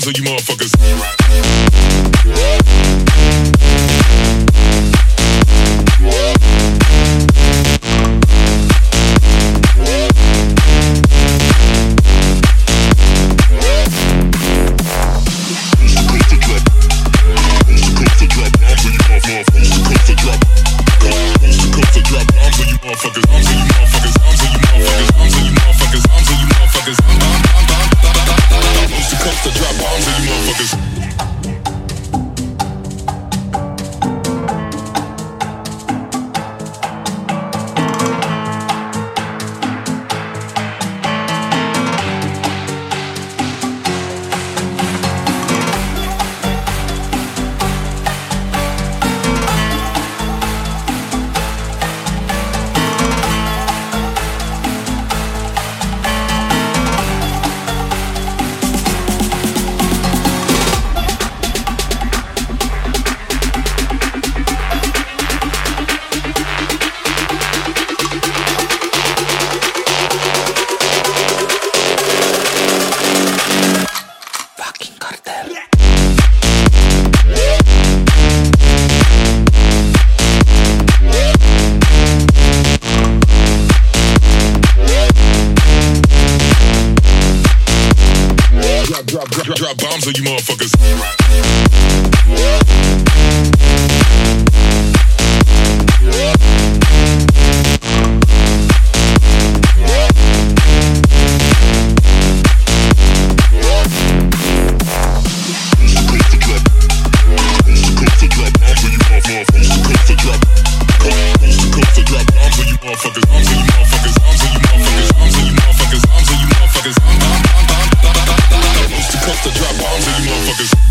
bombs on you motherfuckers. Drop, drop, drop bombs on you motherfuckers. about to drop bombs on you motherfuckers.